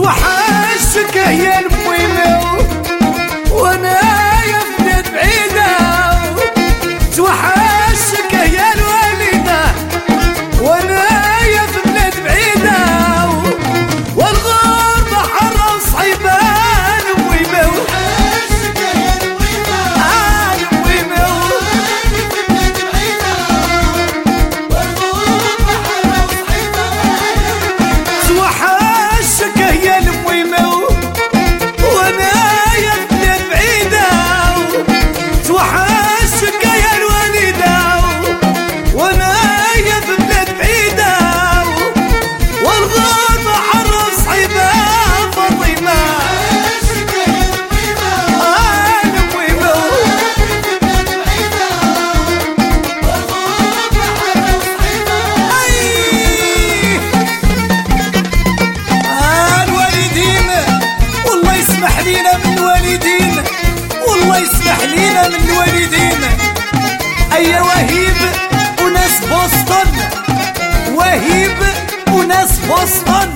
توحشتك يا البلد لينا من الوالدين والله يسمح لينا من الوالدين أي وهيب وناس بوسطن وهيب وناس بوسطن.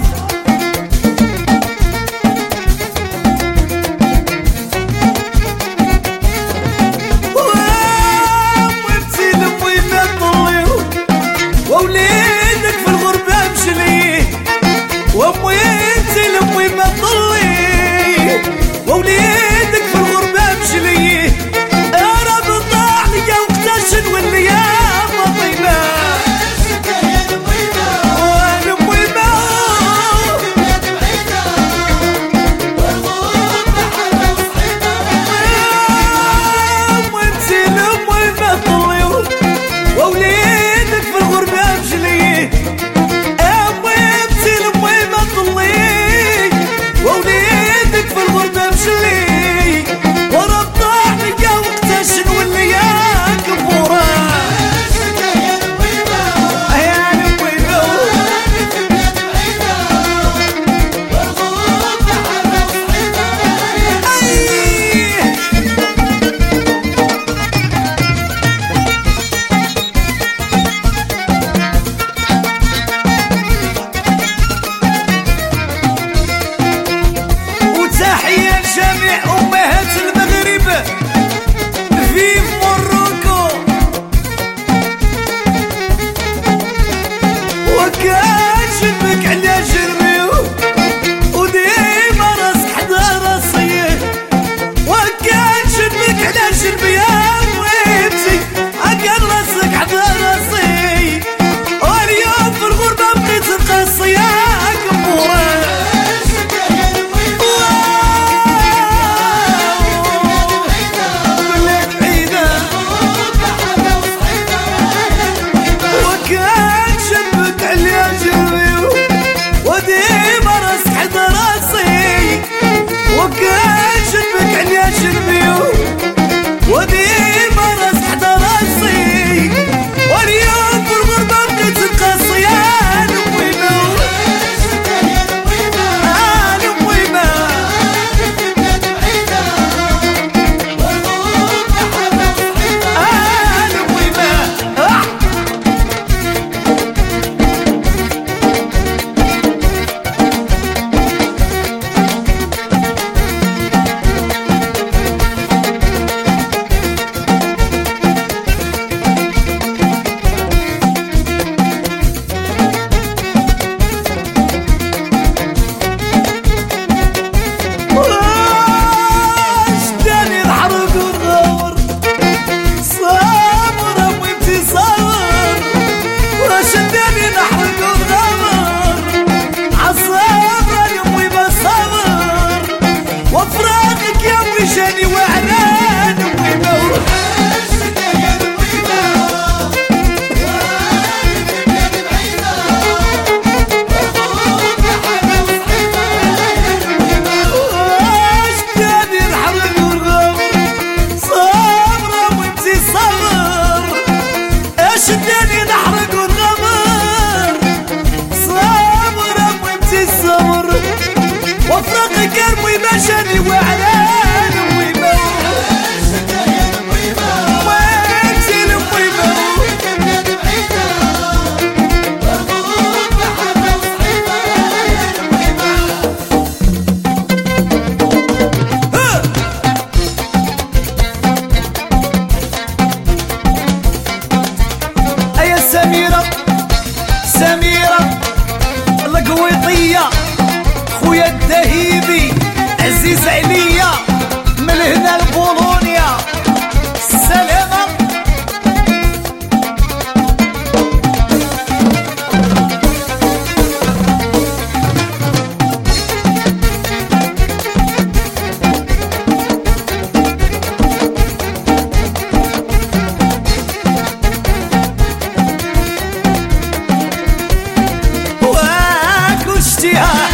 كشتيها.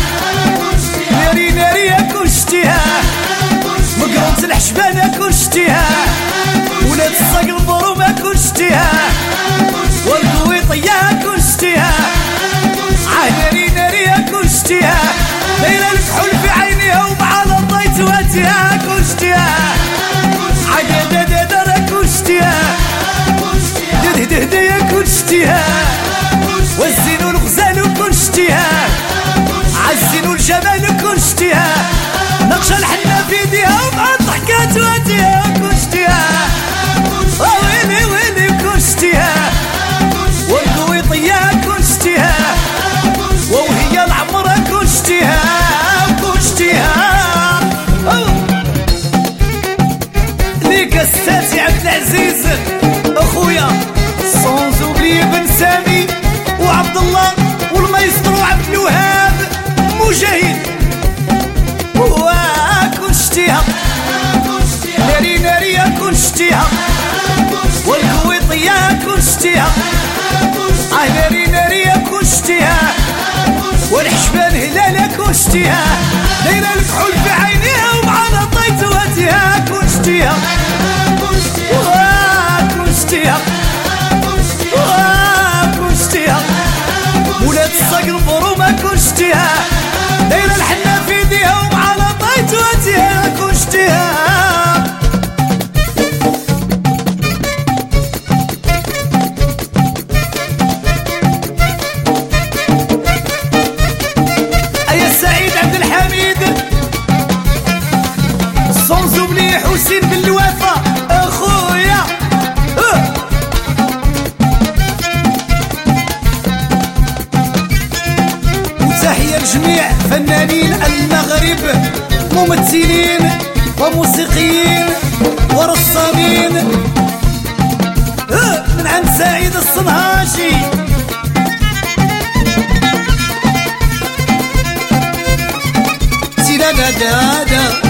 ناري ناري كشتيها. مقرنة الحشبانة كشتيها. جميع فنانين المغرب ممثلين وموسيقيين ورسامين. أه، من عند سعيد الصنهاجي. تلا دا